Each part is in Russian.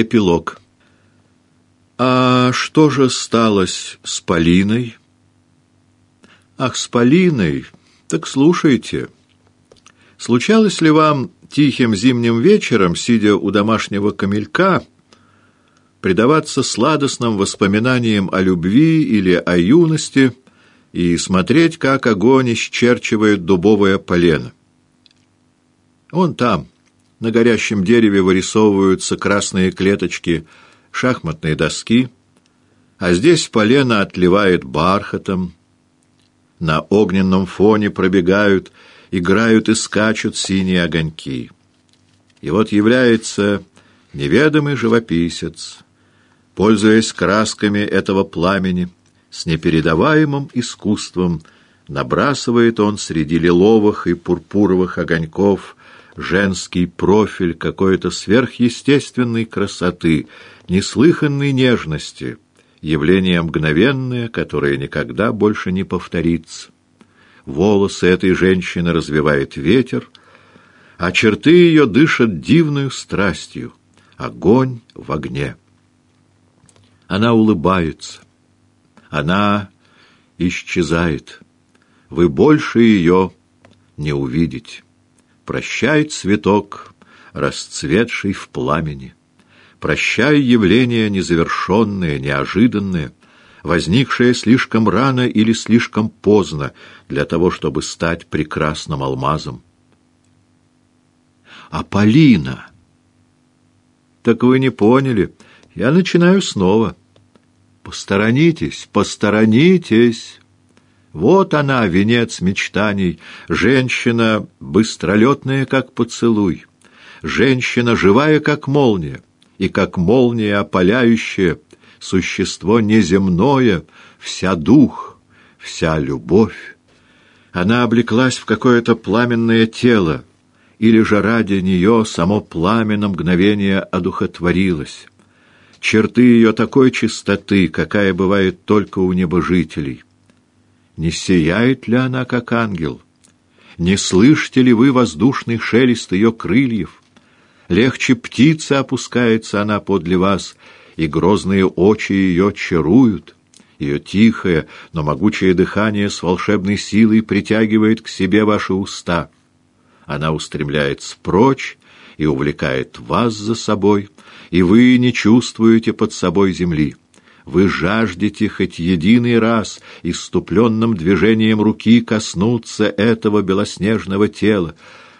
Эпилог. А что же сталось с Полиной? Ах, с Полиной? Так слушайте. Случалось ли вам тихим зимним вечером, сидя у домашнего камелька, предаваться сладостным воспоминаниям о любви или о юности и смотреть, как огонь исчерчивает дубовое полено? Он там, на горящем дереве вырисовываются красные клеточки шахматной доски, а здесь полено отливает бархатом. На огненном фоне пробегают, играют и скачут синие огоньки. И вот является неведомый живописец, пользуясь красками этого пламени, с непередаваемым искусством набрасывает он среди лиловых и пурпуровых огоньков женский профиль какой-то сверхъестественной красоты, неслыханной нежности, явление мгновенное, которое никогда больше не повторится. Волосы этой женщины развивает ветер, а черты ее дышат дивную страстью, огонь в огне. Она улыбается, она исчезает, вы больше ее не увидите. Прощай, цветок, расцветший в пламени. Прощай, явление незавершенное, неожиданное, возникшее слишком рано или слишком поздно для того, чтобы стать прекрасным алмазом. А Полина... Так вы не поняли. Я начинаю снова. Посторонитесь, посторонитесь. Вот она, венец мечтаний, женщина быстролетная, как поцелуй, женщина живая, как молния, и как молния опаляющая, существо неземное, вся дух, вся любовь. Она облеклась в какое-то пламенное тело, или же ради нее само пламя на мгновение одухотворилось. Черты ее такой чистоты, какая бывает только у небожителей. Не сияет ли она, как ангел? Не слышите ли вы воздушный шелест ее крыльев? Легче птицы опускается она подле вас, и грозные очи ее чаруют. Ее тихое, но могучее дыхание с волшебной силой притягивает к себе ваши уста. Она устремляется прочь и увлекает вас за собой, и вы не чувствуете под собой земли. Вы жаждете хоть единый раз иступленным движением руки коснуться этого белоснежного тела,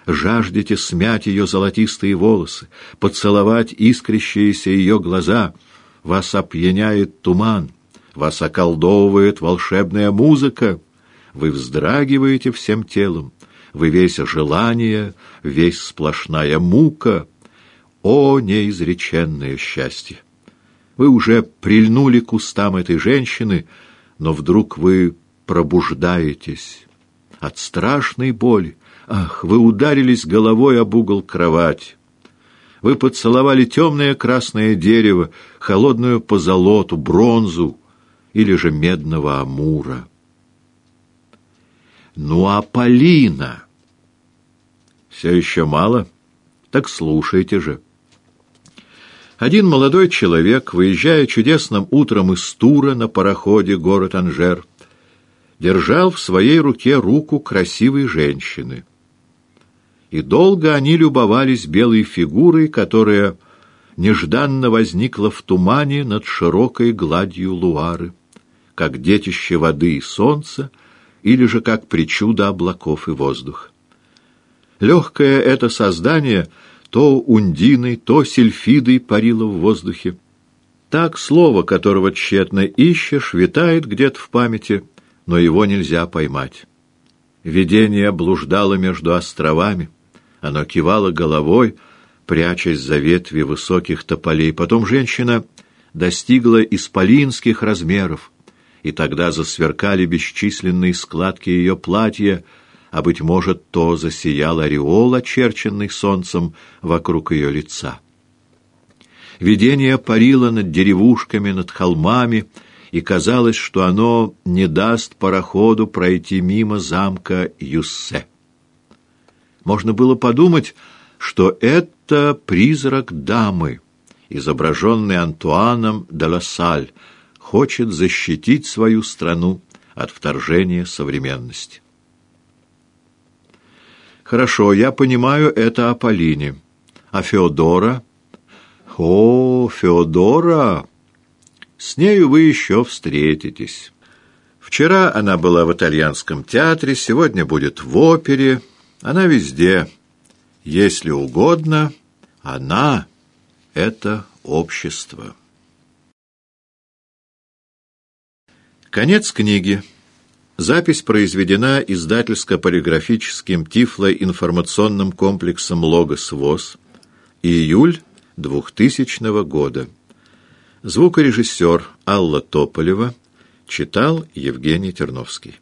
жаждете смять ее золотистые волосы, поцеловать искрящиеся ее глаза. Вас опьяняет туман, вас околдовывает волшебная музыка. Вы вздрагиваете всем телом, вы весь желание, весь сплошная мука. О, неизреченное счастье! Вы уже прильнули к устам этой женщины, но вдруг вы пробуждаетесь от страшной боли. Ах, вы ударились головой об угол кровати. Вы поцеловали темное красное дерево, холодную позолоту, бронзу или же медного амура. Ну а Полина? Все еще мало? Так слушайте же. Один молодой человек, выезжая чудесным утром из Тура на пароходе город Анжер, держал в своей руке руку красивой женщины. И долго они любовались белой фигурой, которая нежданно возникла в тумане над широкой гладью Луары, как детище воды и солнца, или же как причуда облаков и воздуха. Легкое это создание — то ундиной, то сельфидой парило в воздухе. Так слово, которого тщетно ищешь, витает где-то в памяти, но его нельзя поймать. Видение блуждало между островами, оно кивало головой, прячась за ветви высоких тополей. Потом женщина достигла исполинских размеров, и тогда засверкали бесчисленные складки ее платья, а, быть может, то засиял ореол, очерченный солнцем вокруг ее лица. Видение парило над деревушками, над холмами, и казалось, что оно не даст пароходу пройти мимо замка Юссе. Можно было подумать, что это призрак дамы, изображенный Антуаном де Лассаль, хочет защитить свою страну от вторжения современности. Хорошо, я понимаю это о Полине. А Феодора? О, Феодора! С нею вы еще встретитесь. Вчера она была в итальянском театре, сегодня будет в опере. Она везде. Если угодно, она — это общество. Конец книги. Запись произведена издательско-полиграфическим Тифло-информационным комплексом «Логос ВОЗ». Июль 2000 года. Звукорежиссер Алла Тополева читал Евгений Терновский.